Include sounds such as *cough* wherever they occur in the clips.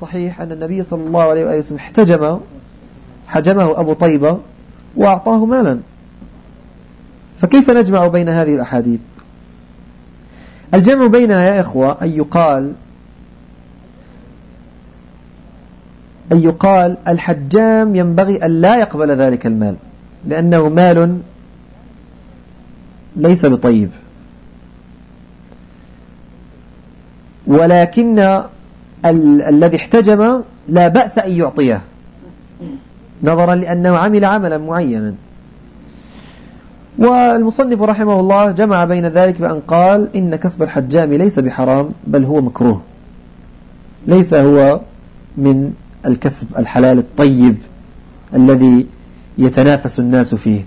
صحيح أن النبي صلى الله عليه وآله وسلم احتجم حجمه أبو طيبة وأعطاه مالا. فكيف نجمع بين هذه الأحاديث؟ الجمع بينها يا إخوة أن يقال أن يقال الحجام ينبغي أن لا يقبل ذلك المال لأنه مال ليس بطيب. ولكن ال الذي احتجم لا بأس أن يعطيه. نظرا لأنه عمل عملا معينا. والمصنف رحمه الله جمع بين ذلك بأن قال إن كسب الحجام ليس بحرام بل هو مكروه. ليس هو من الكسب الحلال الطيب الذي يتنافس الناس فيه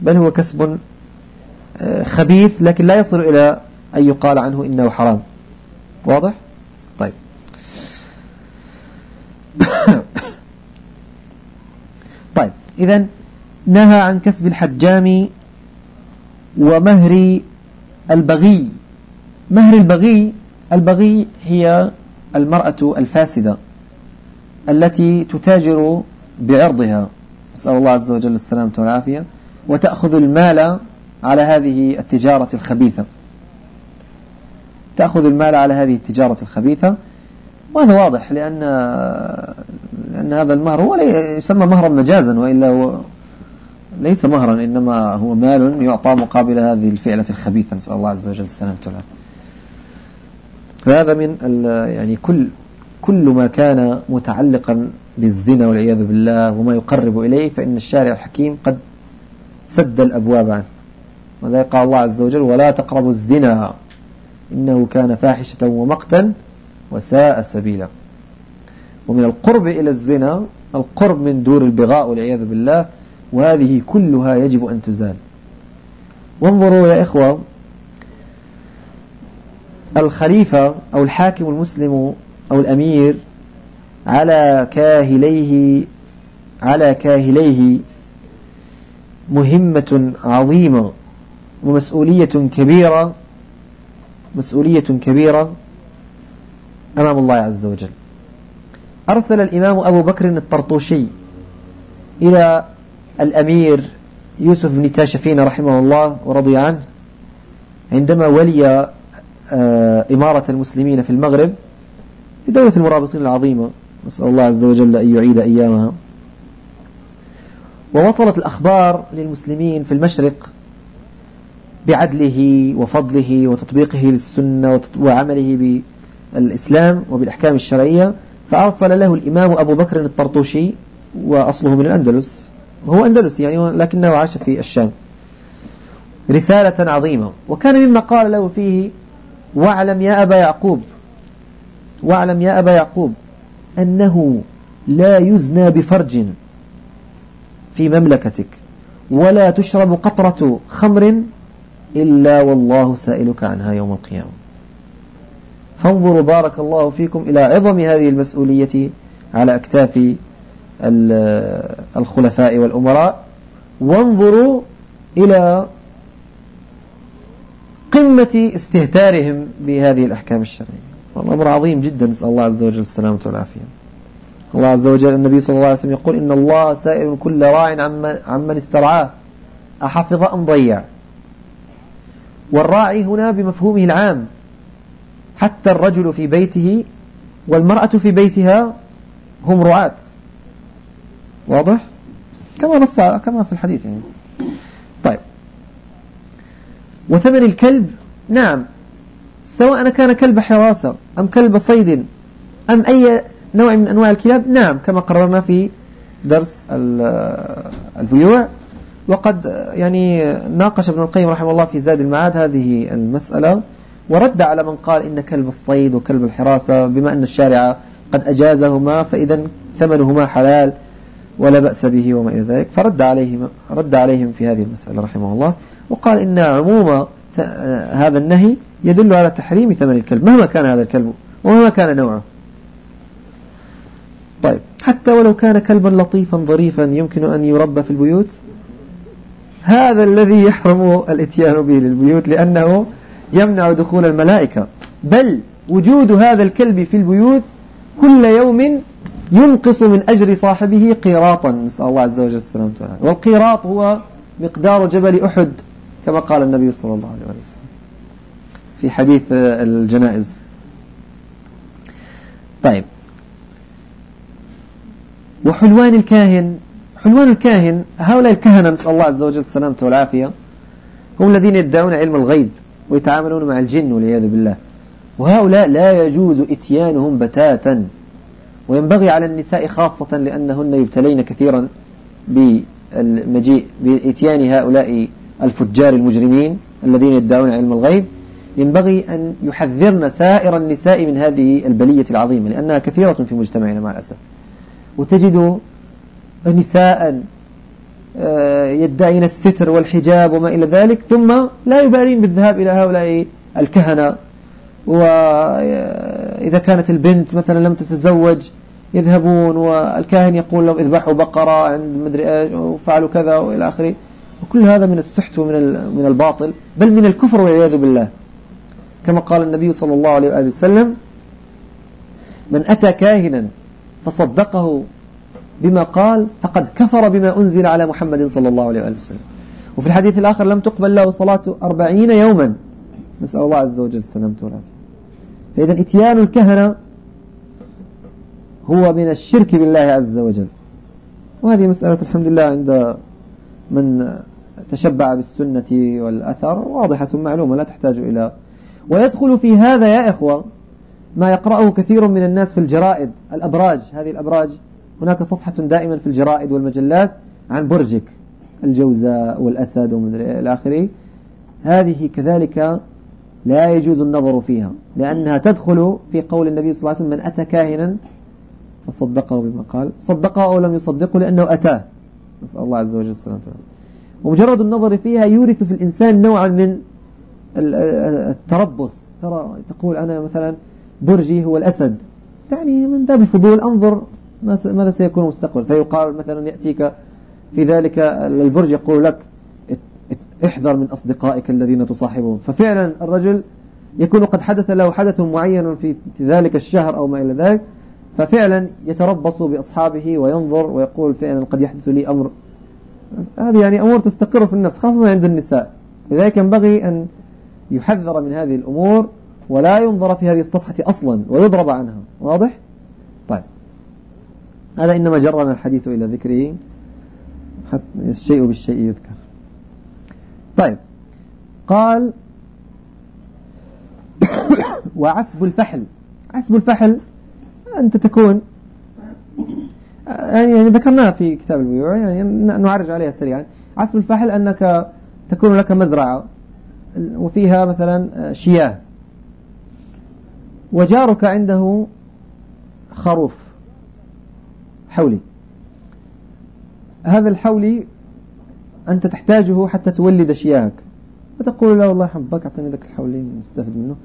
بل هو كسب آه، خبيث لكن لا يصل إلى أن يقال عنه إنه حرام. واضح؟ طيب طيب إذا نهى عن كسب الحجام ومهر البغي. مهر البغي البغي هي المرأة الفاسدة التي تتاجر بعرضها. نسأل الله عز وجل السلامة والعافية. وتأخذ المال على هذه التجارة الخبيثة. تأخذ المال على هذه التجارة الخبيثة. وهذا واضح لأن لأن هذا المهر هو يسمى مهرا مجازا وإلا هو ليس مهرا إنما هو مال يعطى مقابل هذه الفعلة الخبيثة. نسأل الله عز وجل السلامة والعافية. فهذا من يعني كل كل ما كان متعلقا بالزنا والعياذ بالله وما يقرب إليه فإن الشارع الحكيم قد سد الأبواب عنه. وذلك قال الله عز وجل ولا تقربوا الزنا إنه كان فاحشة ومقتا وساء سبيلا. ومن القرب إلى الزنا القرب من دور البغاء والعياذ بالله وهذه كلها يجب أن تزال. وانظروا يا إخوة الخليفة أو الحاكم المسلم أو الأمير على كاهليه على كاهليه مهمة عظيمة ومسؤولية كبيرة مسؤولية كبيرة. أمام الله عز وجل. أرسل الإمام أبو بكر الطرطوشي إلى الأمير يوسف بن تاشفين رحمه الله ورضي عنه عندما ولي آه، إمارة المسلمين في المغرب في دولة المرابطين العظيمة. نسأل الله عز وجل أن يعيد أيامها. ووصلت الأخبار للمسلمين في المشرق بعدله وفضله وتطبيقه للسنة وعمله بالإسلام وبالأحكام الشرعية فأرسل له الإمام أبو بكر الطرطوشي وأصله من الأندلس. هو أندلسي يعني لكنه عاش في الشام. رسالة عظيمة. وكان مما قال له فيه واعلم يا أبا يعقوب واعلم يا أبا يعقوب أنه لا يزنى بفرج في مملكتك ولا تشرب قطرة خمر إلا والله سائلك عنها يوم القيامة. فانظروا بارك الله فيكم إلى عظم هذه المسؤولية على أكتاف الخلفاء والأمراء. وانظروا إلى قمة استهتارهم بهذه الأحكام الشرعية. والأمر عظيم جدا. نسأل الله عز وجل السلامة والعافية. الله عز وجل النبي صلى الله عليه وسلم يقول إن الله سائل كل راع عمن استرعاه. أحفظ أم ضيع؟ والراعي هنا بمفهومه العام. حتى الرجل في بيته والمرأة في بيتها هم رعاة. واضح؟ كما نص كما في الحديث يعني. طيب. وثمن الكلب؟ نعم. سواء كان كلب حراسة أم كلب صيد أم أي نوع من أنواع الكلاب؟ نعم كما قررنا في درس البيوع. وقد يعني ناقش ابن القيم رحمه الله في زاد المعاد هذه المسألة. ورد على من قال إن كلب الصيد وكلب الحراسة بما أن الشارع قد أجازهما فإذا ثمنهما حلال ولا بأس به وما إلى ذلك. فرد عليهم رد عليهم في هذه المسألة رحمه الله وقال إن عموم هذا النهي يدل على تحريم ثمن الكلب مهما كان هذا الكلب ومهما كان نوعه. طيب حتى ولو كان كلبا لطيفا ظريفا يمكن أن يربى في البيوت هذا الذي يحرم الإتيان به للبيوت لأنه يمنع دخول الملائكة. بل وجود هذا الكلب في البيوت كل يوم ينقص من أجر صاحبه قيراطا. نسأل الله عز وجل السلامة والقيراط هو مقدار جبل أحد كما قال النبي صلى الله عليه وسلم. في حديث الجنائز. طيب. وحلوان الكاهن حلوان الكاهن هؤلاء الكهنة نسأل الله عز وجل السلامة والعافية هم الذين يدعون علم الغيب. ويتعاملون مع الجن والعياذ بالله. وهؤلاء لا يجوز إتيانهم بتاتا. وينبغي على النساء خاصة لأنهن يبتلين كثيرا بالمجيء بإتيان هؤلاء الفجار المجرمين الذين يدعون علم الغيب. ينبغي أن يحذرن سائر النساء من هذه البلية العظيمة لأنها كثيرة في مجتمعنا مع الأسف. وتجد نساء يدعين الستر والحجاب وما إلى ذلك ثم لا يبالين بالذهاب إلى هؤلاء الكهنة. وإذا كانت البنت مثلا لم تتزوج يذهبون والكاهن يقول لهم اذبحوا بقرة عند مدري إيش وفعلوا كذا وإلى آخره. وكل هذا من السحت ومن من الباطل بل من الكفر والعياذ بالله. كما قال النبي صلى الله عليه وآله وسلم من أتى كاهنا فصدقه بما قال فقد كفر بما أنزل على محمد صلى الله عليه وآله وسلم. وفي الحديث الآخر لم تقبل له صلاة أربعين يوما. نسأل الله عز وجل السلامة والعافية. فإذا إتيان الكهنة هو من الشرك بالله عز وجل. وهذه مسألة الحمد لله عند من تشبع بالسنة والأثر واضحة معلومة لا تحتاج إلى. ويدخل في هذا يا إخوة ما يقرأه كثير من الناس في الجرائد الأبراج هذه الأبراج هناك صفحة دائما في الجرائد والمجلات عن برجك الجوزاء والأسد ومن إلى آخره هذه كذلك لا يجوز النظر فيها لأنها تدخل في قول النبي صلى الله عليه وسلم من أتى كاهنا فصدقه بما قال. صدقه أو لم يصدقه لأنه أتاه. نسأل الله عز وجل السلامة ومجرد النظر فيها يورث في الإنسان نوعا من التربص. ترى تقول أنا مثلا برجي هو الأسد. يعني من باب الفضول أنظر ماذا سيكون المستقبل فيقال مثلا يأتيك في ذلك البرج يقول لك احذر من أصدقائك الذين تصاحبهم. ففعلا الرجل يكون قد حدث له حدث معين في ذلك الشهر أو ما إلى ذلك ففعلا يتربص بأصحابه وينظر ويقول فعلا قد يحدث لي أمر. هذه يعني أمور تستقر في النفس خاصة عند النساء. لذلك ينبغي أن يحذر من هذه الأمور ولا ينظر في هذه الصفحة أصلا ويضرب عنها. واضح؟ هذا إنما جرنا الحديث إلى ذكره. الشيء بالشيء يذكر. طيب. قال *coughs* وعسب الفحل. عسب الفحل أنت تكون يعني ذكرناها في كتاب البيوع يعني نعرج عليها سريعا. عسب الفحل أنك تكون لك مزرعة وفيها مثلا شياه. وجارك عنده خروف. حولي. هذا الحولي أنت تحتاجه حتى تولد شياهك فتقول له الله يحبك أعطيني ذاك الحولي نستفد منه.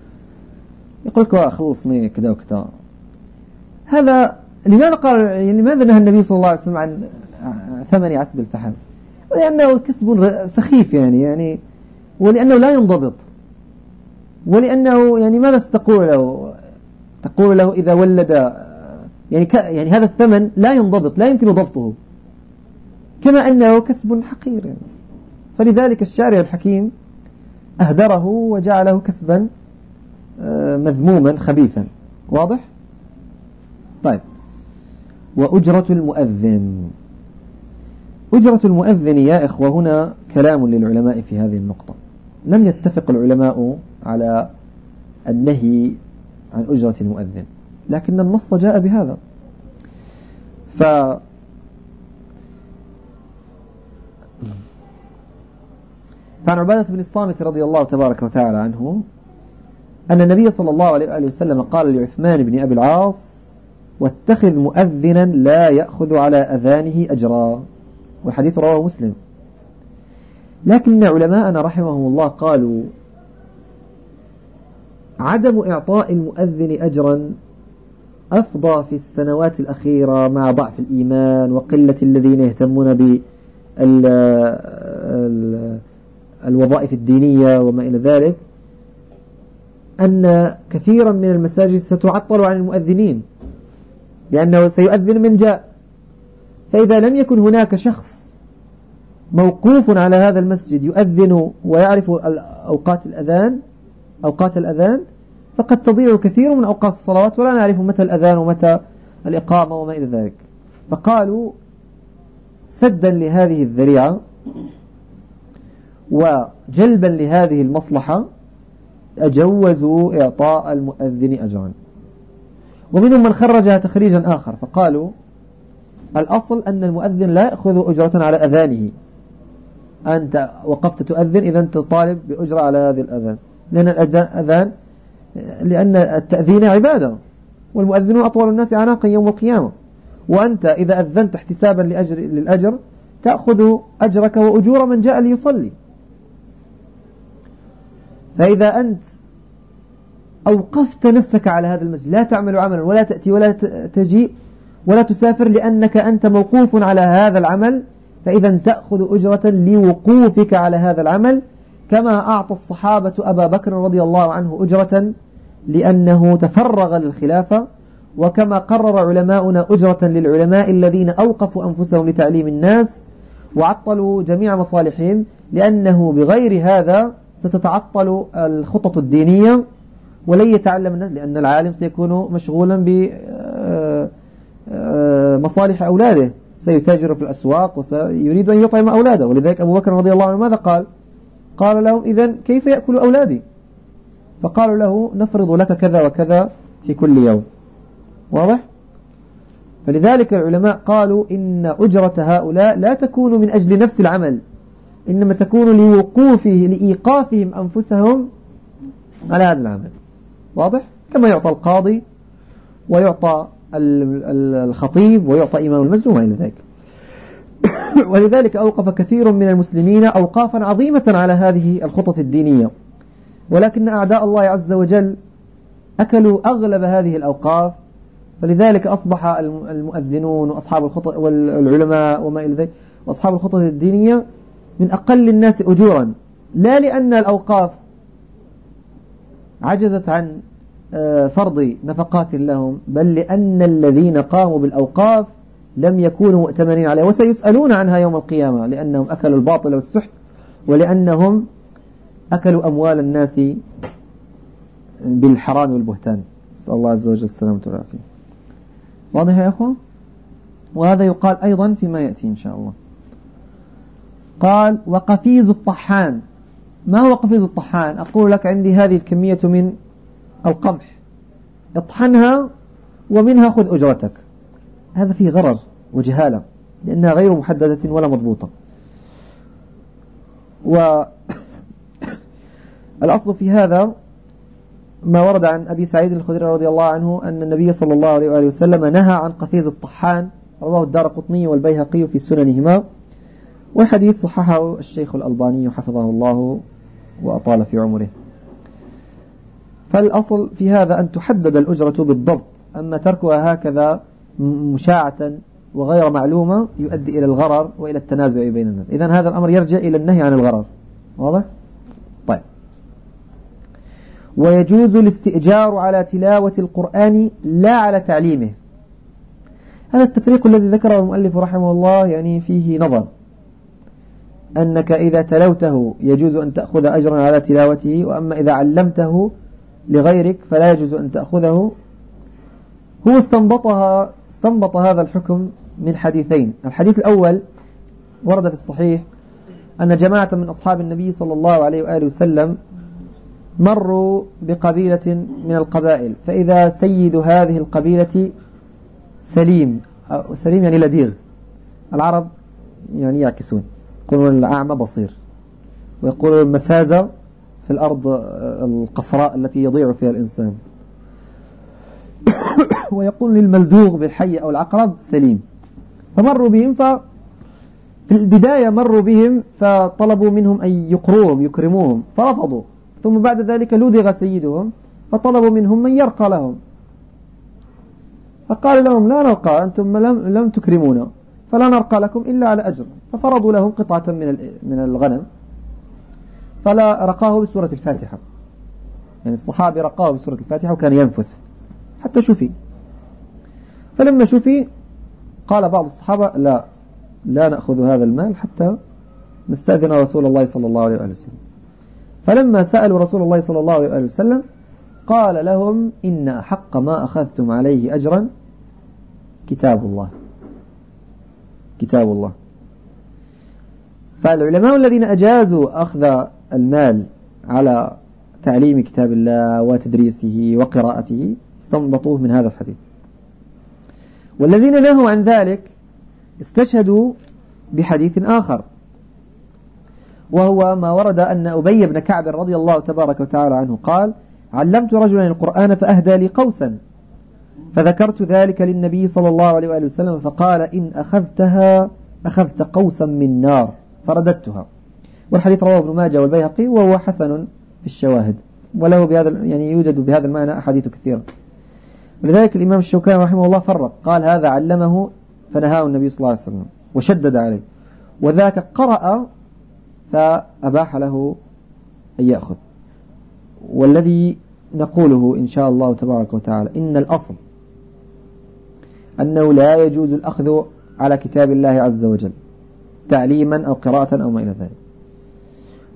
يقول لك خلصني كذا وكذا. هذا لماذا قال يعني لماذا نهى النبي صلى الله عليه وسلم عن ثمن عسب الفحم ولأنه كسب سخيف يعني يعني ولأنه لا ينضبط. ولأنه يعني ماذا ستقول له؟ تقول له إذا ولد يعني يعني هذا الثمن لا ينضبط لا يمكن ضبطه. كما أنه كسب حقير. يعني فلذلك الشارع الحكيم أهدره وجعله كسبا آه، مذموما خبيثا. واضح؟ طيب. وأجرة المؤذن. أجرة المؤذن يا إخوة هنا كلام للعلماء في هذه النقطة. لم يتفق العلماء على النهي عن أجرة المؤذن. لكن النص جاء بهذا. ف فعن عبادة بن الصامت رضي الله تبارك وتعالى عنه أن النبي صلى الله عليه وآله وسلم قال لعثمان بن أبي العاص واتخذ مؤذنا لا يأخذ على أذانه أجرا. والحديث رواه مسلم. لكن علماءنا رحمهم الله قالوا عدم إعطاء المؤذن أجرا أفضى في السنوات الأخيرة مع ضعف الإيمان وقلة الذين يهتمون بالوظائف الدينية وما إلى ذلك أن كثيرا من المساجد ستعطل عن المؤذنين لأنه سيؤذن من جاء. فإذا لم يكن هناك شخص موقوف على هذا المسجد يؤذن ويعرف أوقات الأذان أوقات الأذان فقد تضيع كثير من أوقات الصلوات ولا نعرف متى الأذان ومتى الإقامة وما إلى ذلك. فقالوا سدا لهذه الذريعة وجلبا لهذه المصلحة أجوزوا إعطاء المؤذن أجرا. ومنهم من خرجها تخريجا آخر فقالوا الأصل أن المؤذن لا يأخذ أجرة على أذانه. أنت وقفت تؤذن إذا أنت طالب بأجرة على هذه الأذان. لأن الأذان لأن التأذين عبادة والمؤذنون أطول الناس عناقا يوم القيامة. وأنت إذا أذنت احتسابا لأجر للأجر تأخذ أجرك وأجور من جاء ليصلي. فإذا أنت أوقفت نفسك على هذا المسجد لا تعمل عملا ولا تأتي ولا تجيء ولا تسافر لأنك أنت موقوف على هذا العمل فإذا تأخذ أجرة لوقوفك على هذا العمل كما أعطى الصحابة أبا بكر رضي الله عنه أجرة لأنه تفرغ للخلافة وكما قرر علماؤنا أجرة للعلماء الذين أوقفوا أنفسهم لتعليم الناس وعطلوا جميع مصالحهم لأنه بغير هذا ستتعطل الخطط الدينية ولن يتعلم الناس لأن العالم سيكون مشغولا بمصالح أولاده سيتاجر في الأسواق وسيريد أن يطعم أولاده. ولذلك أبو بكر رضي الله عنه ماذا قال؟ قال لهم إذا كيف يأكل أولادي? فقالوا له نفرض لك كذا وكذا في كل يوم. واضح؟ فلذلك العلماء قالوا إن أجرة هؤلاء لا تكون من أجل نفس العمل إنما تكون لوقوفه لإيقافهم أنفسهم على هذا العمل. واضح؟ كما يعطى القاضي ويعطى الخطيب ويعطى إمام المسجد وما إلى ذلك. *coughs* ولذلك أوقف كثير من المسلمين أوقافا عظيمة على هذه الخطط الدينية. ولكن أعداء الله عز وجل أكلوا أغلب هذه الأوقاف. فلذلك أصبح المؤذنون وأصحاب الخطط والعلماء وما إلى ذلك وأصحاب الخطط الدينية من أقل الناس أجورا. لا لأن الأوقاف عجزت عن آه، فرض نفقات لهم بل لأن الذين قاموا بالأوقاف لم يكونوا مؤتمنين عليها وسيسألون عنها يوم القيامة لأنهم أكلوا الباطل والسحت ولأنهم أكلوا أموال الناس بالحرام والبهتان. نسأل الله عز وجل السلامة والعافية. واضح يا أخوة؟ وهذا يقال أيضا فيما يأتي إن شاء الله. قال وقفيز الطحان. ما هو قفيز الطحان؟ أقول لك عندي هذه الكمية من القمح. اطحنها ومنها خذ أجرتك. هذا فيه غرر وجهالة لأنها غير محددة ولا مضبوطة. والأصل *coughs* في هذا ما ورد عن أبي سعيد الخدري رضي الله عنه أن النبي صلى الله عليه وآله وسلم نهى عن قفيز الطحان رواه الدار قطني والبيهقي في سننهما والحديث صححه الشيخ الألباني حفظه الله وأطال في عمره. فالأصل في هذا أن تحدد الأجرة بالضبط أما تركها هكذا مشاعة وغير معلومة يؤدي إلى الغرر وإلى التنازع بين الناس. إذا هذا الأمر يرجع إلى النهي عن الغرر. واضح؟ طيب. ويجوز الاستئجار على تلاوة القرآن لا على تعليمه. هذا التفريق الذي ذكره المؤلف رحمه الله يعني فيه نظر. أنك إذا تلوته يجوز أن تأخذ أجرا على تلاوته وأما إذا علمته لغيرك فلا يجوز أن تأخذه. هو استنبطها استنبط هذا الحكم من حديثين. الحديث الأول ورد في الصحيح أن جماعة من أصحاب النبي صلى الله عليه وآله وسلم مروا بقبيلة من القبائل. فإذا سيد هذه القبيلة سليم سليم يعني لديغ. العرب يعني يعكسون يقولون الأعمى بصير. ويقولون المفازة في الأرض القفراء التي يضيع فيها الإنسان. *coughs* ويقول للملدوغ بالحي أو العقرب سليم. فمروا بهم ف في البداية مروا بهم فطلبوا منهم أن يقروهم يكرموهم فرفضوا. ثم بعد ذلك لدغ سيدهم فطلبوا منهم من يرقى لهم. فقال لهم لا نرقى أنتم لم, لم تكرمونا فلا نرقى لكم إلا على أجر. ففرضوا لهم قطعة من من الغنم فلا رقاه بسورة الفاتحة. يعني الصحابي رقاه بسورة الفاتحة وكان ينفث. حتى شفي فلما شفي قال بعض الصحابة لا لا نأخذ هذا المال حتى نستأذن رسول الله صلى الله عليه وسلم. فلما سألوا رسول الله صلى الله عليه وسلم قال لهم إن أحق ما أخذتم عليه أجرا كتاب الله. كتاب الله. فالعلماء الذين أجازوا أخذ المال على تعليم كتاب الله وتدريسه وقراءته استنبطوه من هذا الحديث. والذين نهوا عن ذلك استشهدوا بحديث آخر وهو ما ورد أن أبي بن كعب رضي الله تبارك وتعالى عنه قال علمت رجلا القرآن فأهدى لي قوسا فذكرت ذلك للنبي صلى الله عليه وآله وسلم فقال إن أخذتها أخذت قوسا من نار فرددتها. والحديث رواه ابن ماجه والبيهقي وهو حسن في الشواهد وله بهذا يعني يوجد بهذا المعنى أحاديث كثيرة. ولذلك الإمام الشوكاني رحمه الله فرق. قال هذا علمه فنهاه النبي صلى الله عليه وسلم وشدد عليه. وذاك قرأ فأباح له أن يأخذ. والذي نقوله إن شاء الله تبارك وتعالى إن الأصل أنه لا يجوز الأخذ على كتاب الله عز وجل تعليما أو قراءة أو ما إلى ذلك.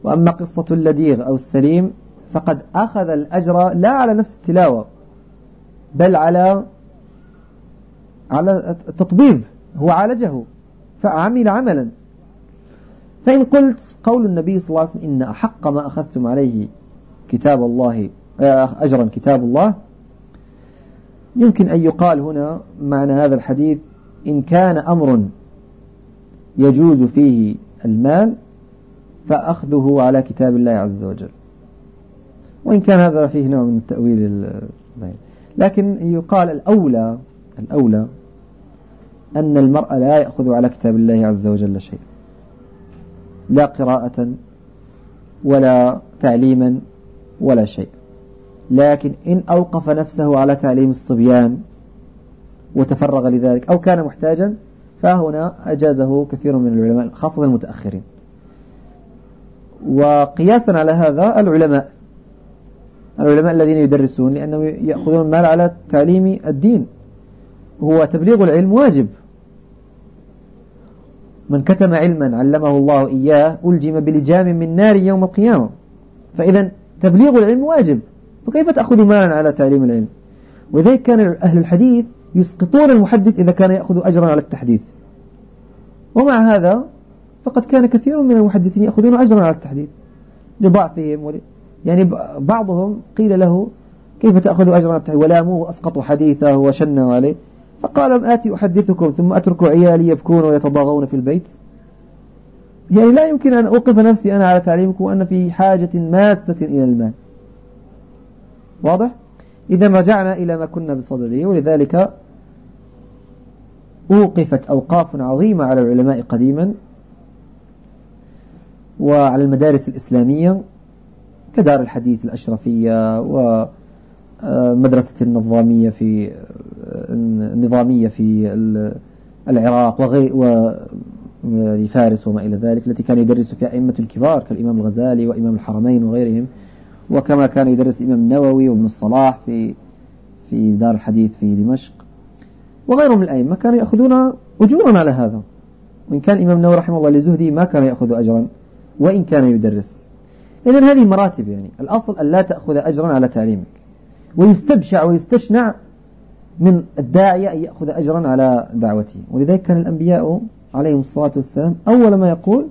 وأما قصة اللديغ أو السليم فقد أخذ الأجر لا على نفس التلاوة. بل على على التطبيب هو عالجه فعمل عملا. فإن قلت قول النبي صلى الله عليه وسلم إن أحق ما أخذتم عليه كتاب الله آه، أجرا كتاب الله يمكن أن يقال هنا معنى هذا الحديث إن كان أمر يجوز فيه المال فأخذه على كتاب الله عز وجل. وإن كان هذا فيه نوع من التأويل لكن يقال الأولى الأولى أن المرء لا يأخذ على كتاب الله عز وجل شيئا. لا قراءة ولا تعليما ولا شيء لكن إن أوقف نفسه على تعليم الصبيان وتفرغ لذلك أو كان محتاجا فهنا أجازه كثير من العلماء خاصة المتأخرين. وقياسا على هذا العلماء العلماء الذين يدرسون لأنهم يأخذون المال على تعليم الدين. هو تبليغ العلم واجب. من كتم علما علمه الله إياه ألجم بلجام من نار يوم القيامة. فإذا تبليغ العلم واجب. فكيف تأخذ مالا على تعليم العلم؟ ولذلك كان أهل الحديث يسقطون المحدث إذا كان يأخذ أجرا على التحديث. ومع هذا فقد كان كثير من المحدثين يأخذون أجرا على التحديث. لضعفهم يعني بعضهم قيل له كيف تأخذ أجرا على التحديث ولاموه وأسقطوا حديثه وشنوا عليه فقال آتي أحدثكم ثم أترك عيالي يبكون ويتضاغون في البيت. يعني لا يمكن أن أوقف نفسي أنا على تعليمكم وأنا في حاجة ماسة إلى المال. واضح؟ إذا رجعنا إلى ما كنا بصدده ولذلك أوقفت أوقاف عظيمة على العلماء قديما وعلى المدارس الإسلامية. كدار الحديث الأشرفية ومدرسة النظامية في النظامية في العراق وغير وفارس وما إلى ذلك التي كان يدرس فيها أئمة الكبار كالإمام الغزالي وإمام الحرمين وغيرهم وكما كان يدرس الإمام النووي وابن الصلاح في في دار الحديث في دمشق. وغيرهم من الأئمة كانوا يأخذون أجورا على هذا. وإن كان الإمام النووي رحمه الله لزهدي ما كان يأخذ أجرا وإن كان يدرس. إذن هذه مراتب يعني. الأصل أن لا تأخذ أجرا على تعليمك. ويستبشع ويستشنع من الداعية أن يأخذ أجرا على دعوته. ولذلك كان الأنبياء عليهم الصلاة والسلام أول ما يقول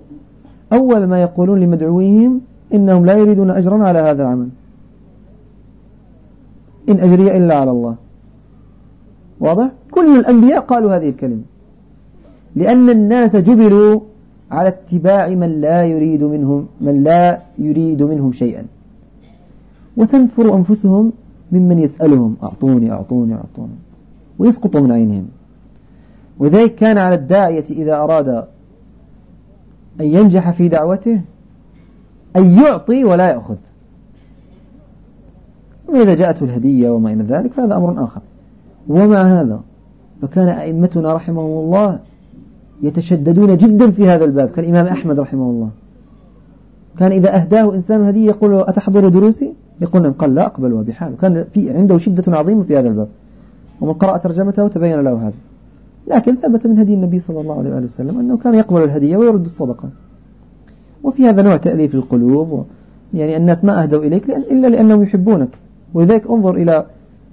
أول ما يقولون لمدعويهم إنهم لا يريدون أجرا على هذا العمل. إن أجري إلا على الله. واضح؟ كل الأنبياء قالوا هذه الكلمة. لأن الناس جبلوا على اتباع من لا يريد منهم من لا يريد منهم شيئا. وتنفر أنفسهم ممن يسألهم أعطوني أعطوني أعطوني. ويسقط من عينهم وذلك كان على الداعية إذا أراد أن ينجح في دعوته أن يعطي ولا يأخذ. وإذا جاءته الهدية وما إلى ذلك فهذا أمر آخر. ومع هذا؟ فكان أئمتنا رحمهم الله يتشددون جدا في هذا الباب. كالإمام أحمد رحمه الله. كان إذا أهداه إنسان هدية يقول أتحضر دروسي؟ يقول نعم قال لا أقبلها بحال كان في عنده شدة عظيمة في هذا الباب. ومن قرأ ترجمته تبين له هذا. لكن ثبت من هدي النبي صلى الله عليه وسلم أنه كان يقبل الهدية ويرد الصدقة. وفي هذا نوع تأليف القلوب يعني الناس ما أهدوا إليك إلا لأنهم يحبونك. ولذلك انظر إلى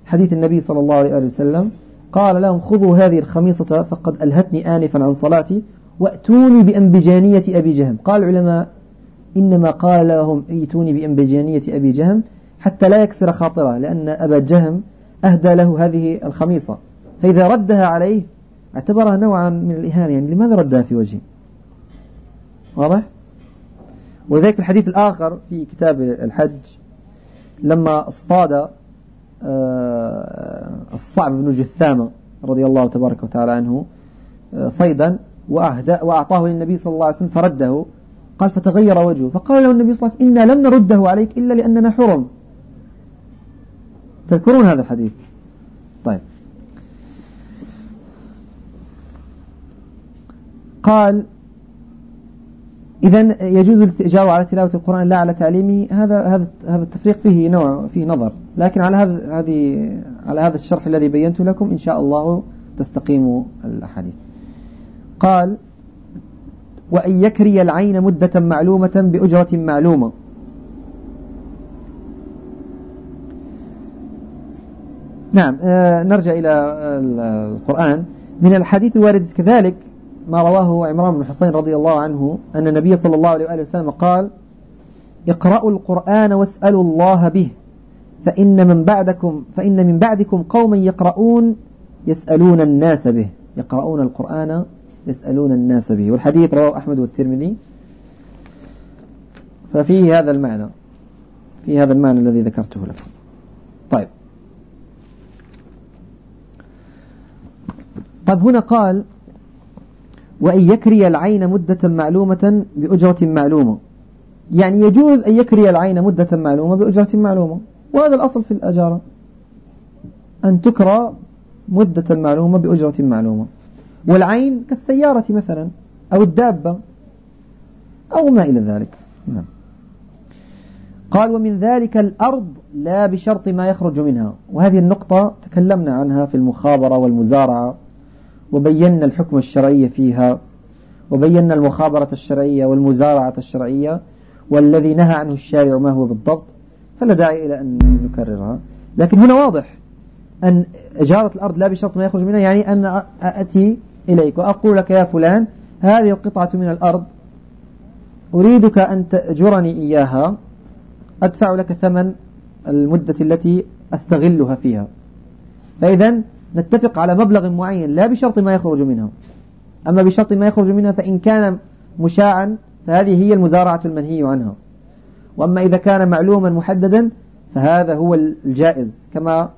حديث النبي صلى الله عليه وسلم قال لهم خذوا هذه الخميصة فقد ألهتني آنفا عن صلاتي وأتوني بأنبجانية أبي جهم. قال العلماء إنما قال لهم ائتوني بأنبجانية أبي جهم حتى لا يكسر خاطره لأن أبا جهم أهدى له هذه الخميصة. فإذا ردها عليه اعتبرها نوعا من الإهانة يعني لماذا ردها في وجهه؟ واضح؟ وذلك الحديث الآخر في كتاب الحج لما اصطاد الصعب بن جثامة رضي الله تبارك وتعالى عنه آه، صيدا وأعطاه للنبي صلى الله عليه وسلم فرده قال فتغير وجهه. فقال له النبي صلى الله عليه وسلم إنا لم نرده عليك إلا لأننا حرم. تذكرون هذا الحديث؟ طيب. قال إذا يجوز الاستئجار على تلاوة القرآن لا على تعليمه. هذا هذا هذا التفريق فيه نوع فيه نظر. لكن على هذا هذه على هذا الشرح الذي بينته لكم إن شاء الله تستقيم الأحاديث. قال وأن يكري العين مدة معلومة بأجرة معلومة. نعم آه نرجع إلى القرآن. من الحديث الوارد كذلك ما رواه عمران بن حسين رضي الله عنه أن النبي صلى الله عليه وسلم قال اقرأوا القرآن واسألوا الله به فإن من بعدكم فإن من بعدكم قوما يقرؤون يسألون الناس به. يقرؤون القرآن يسألون الناس به. والحديث رواه أحمد والترمذي. ففيه هذا المعنى في هذا المعنى الذي ذكرته لكم. طيب. طيب هنا قال وأن يكري العين مدة معلومة بأجرة معلومة. يعني يجوز أن يكري العين مدة معلومة بأجرة معلومة. وهذا الأصل في الأجارة أن تكرى مدة معلومة بأجرة معلومة. والعين كالسيارة مثلا أو الدابة أو ما إلى ذلك. نعم. قال ومن ذلك الأرض لا بشرط ما يخرج منها. وهذه النقطة تكلمنا عنها في المخابرة والمزارعة. وبينا الحكم الشرعي فيها وبينا المخابرة الشرعية والمزارعة الشرعية والذي نهى عنه الشارع ما هو بالضبط فلا داعي إلى أن نكررها. لكن هنا واضح أن إجارة الأرض لا بشرط ما يخرج منها يعني أن أتي إليك وأقول لك يا فلان هذه القطعة من الأرض أريدك أن تأجرني إياها أدفع لك ثمن المدة التي أستغلها فيها. فإذا نتفق على مبلغ معين لا بشرط ما يخرج منها أما بشرط ما يخرج منها فإن كان مشاعا فهذه هي المزارعة المنهي عنها وأما إذا كان معلوما محددا فهذا هو الجائز كما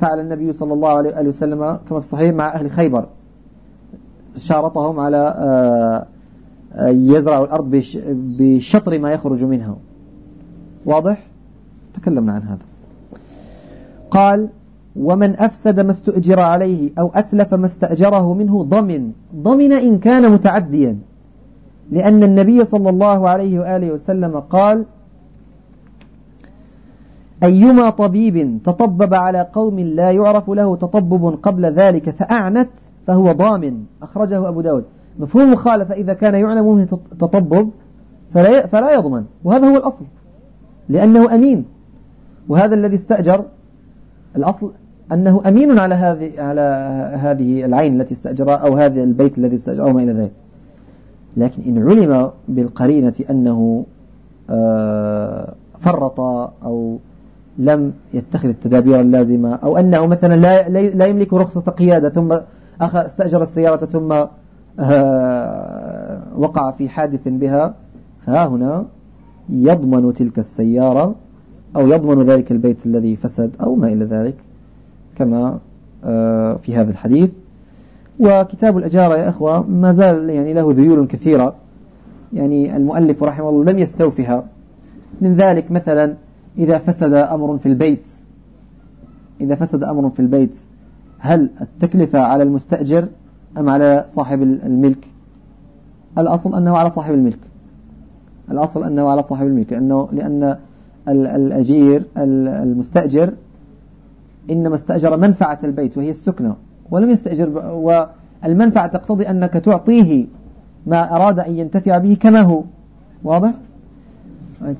فعل النبي صلى الله عليه وسلم كما في الصحيح مع أهل خيبر. شارطهم على آه، آه، يزرع الأرض بشطر ما يخرج منها واضح؟ تكلمنا عن هذا. قال ومن أفسد ما استؤجر عليه أو أتلف ما استأجره منه ضمن. ضمن إن كان متعديا. لأن النبي صلى الله عليه وآله وسلم قال أيما طبيب تطبب على قوم لا يعرف له تطبب قبل ذلك فأعنت فهو ضامن. أخرجه أبو داود. مفهوم مخالفة إذا كان يعلم منه تطبب فلا, فلا يضمن. وهذا هو الأصل. لأنه أمين. وهذا الذي استأجر الأصل أنه أمين على هذه على هذه العين التي استأجرها أو هذا البيت الذي استأجره ما إلى ذلك. لكن إن علم بالقرينة أنه آه، فرط أو لم يتخذ التدابير اللازمة أو أنه مثلا لا لا يملك رخصة قيادة ثم استأجر السيارة ثم آه، وقع في حادث بها ها هنا يضمن تلك السيارة أو يضمن ذلك البيت الذي فسد أو ما إلى ذلك. كما آه، في هذا الحديث. وكتاب الأجارة يا أخوة ما زال يعني له ذيول كثيرة. يعني المؤلف رحمه الله لم يستوفها. من ذلك مثلا إذا فسد أمر في البيت. إذا فسد أمر في البيت هل التكلفة على المستأجر أم على صاحب الملك؟ الأصل أنه على صاحب الملك. الأصل أنه على صاحب الملك لأنه لأن الأجير المستأجر إنما استأجر منفعة البيت وهي السكنة ولم يستأجر والمنفعة تقتضي أنك تعطيه ما أراد أن ينتفع به كما هو واضح؟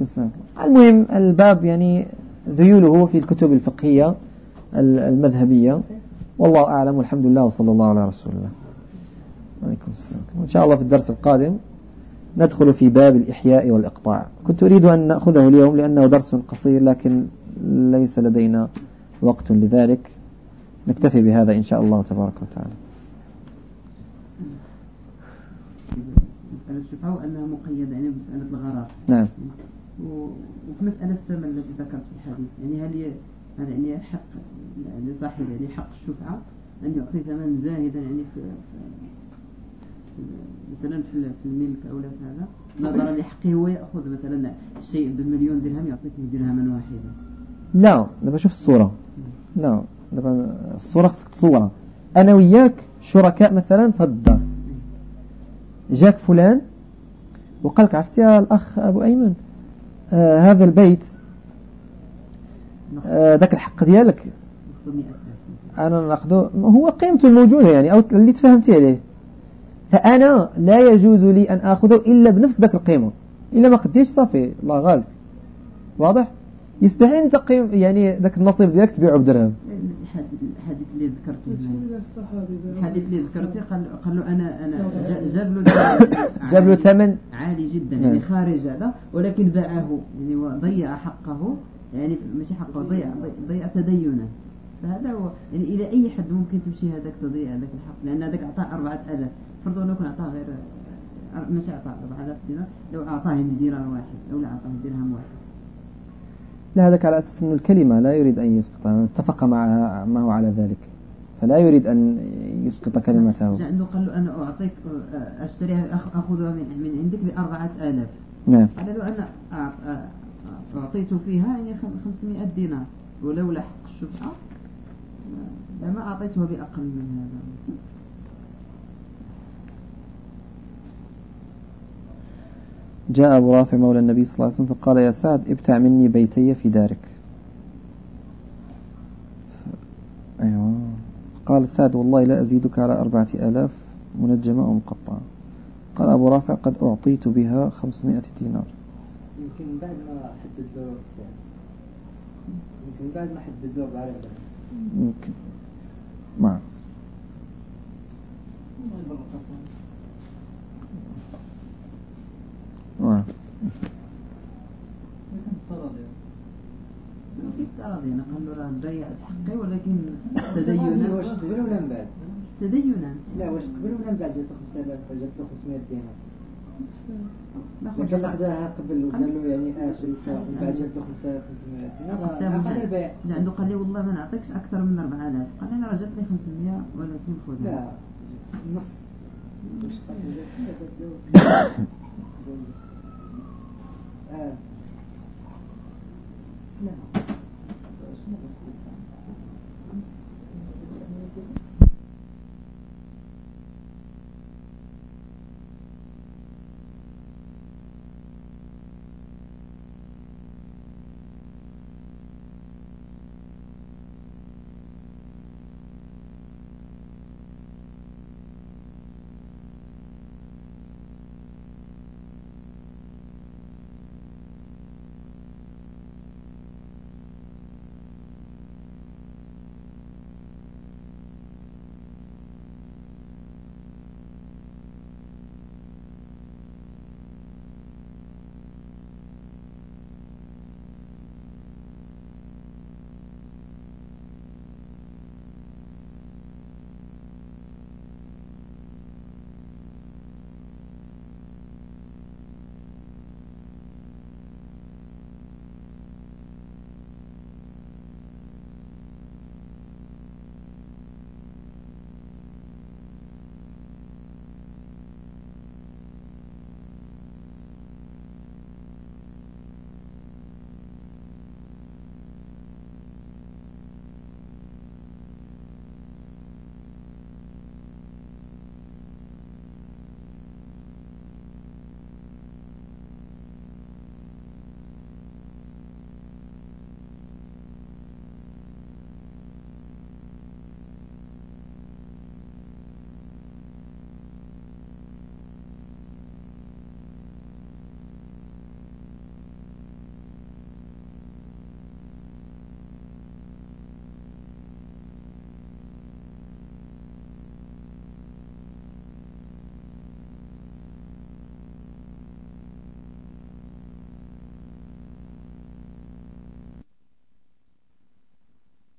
السلام. المهم الباب يعني ذيوله في الكتب الفقهية المذهبية. والله أعلم والحمد لله وصلى الله على رسول الله. عليكم السلام. وإن شاء الله في الدرس القادم ندخل في باب الإحياء والإقطاع. كنت أريد أن نأخذه اليوم لأنه درس قصير لكن ليس لدينا وقت لذلك نكتفي بهذا إن شاء الله تبارك وتعالى. مسألة الشفعة وأنها مقيدة يعني بمسألة الغرار. نعم. وفي مسألة الثمن التي ذكرت في الحديث يعني هل هذا يعني حق لصاحب يعني حق الشفعة أن يعطي ثمن زاهدا يعني في, مثلا في الملك أو هذا؟ نظرا لحقه هو يأخذ مثلا الشيء بمليون درهم يعطيك درهما واحدا. لا دابا شوف الصورة. لا دابا الصورة خصك تصورها. أنا وياك شركاء مثلا في الدار. جاك فلان وقال لك عرفتي يا الأخ أبو أيمن. آه هذا البيت آه ذاك الحق ديالك. أنا نأخذه. هو قيمته الموجودة يعني أو اللي تفهمتي عليه. فأنا لا يجوز لي أن أخذه إلا بنفس ذاك القيمة. إلا ما قديش صافي. الله غالب. واضح؟ يستحيل تقيم يعني ذاك النصيب ديالك تبيعه بدرهم. الحديث اللي ذكرته. الحديث اللي ذكرته قال قال له أنا أنا جاب له جاب له ثمن عالي جدا يعني نعم. خارج هذا ولكن باعه يعني وضيع حقه يعني ماشي حقه ضيع ضيع. تدينا فهذا هو يعني إلى أي حد ممكن تمشي هذاك تضيع هذاك الحق؟ لأن هذاك أعطاه 4000 فرضوا أنه كان أعطاه غير ماشي أعطاه 4000 دينار لو أعطاه دينار واحد أو لا أعطاه درهم واحد. لا هذاك على أساس أن الكلمة لا يريد أن يسقط أتفق مع معه على ذلك. فلا يريد أن يسقط كلمته. لأنه قال له أنا أعطيك أشتريها أخذها من من عندك بأربعة آلاف. نعم. قال له أنا أعطيت فيها يعني 500 دينار. ولولا حق الشفعة لما أعطيتها بأقل من هذا. جاء أبو رافع مولى النبي صلى الله عليه وسلم فقال يا سعد ابتع مني بيتي في دارك. أيوة. قال سعد والله لا أزيدك على أربعة آلاف منجمة أو مقطعة قال أبو رافع قد أعطيت بها خمسمائة دينار. يمكن بعد ما حدد له السعر. يمكن بعد ما حدد له بعد يمكن. ما أعرف ما فيش تراضي أنا قال له راه ضيعت حقي ولكن *laughs* تدينا. واش قبل ولا من بعد؟ تدينا. لا واش قبل ولا من بعد جات 5000 جات 500 دينار؟ كان اخذها قبل وقال له يعني آه شريتها ومن بعد جات له 5500 دينار. البيع. عنده قال لي والله ما نعطيكش أكثر من 4000 قال لي أنا راه جات لي 500 ولكن خذها لا. نص. آه. لا. Mm-hmm.